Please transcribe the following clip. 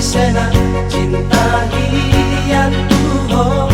Sena cinta hian tuho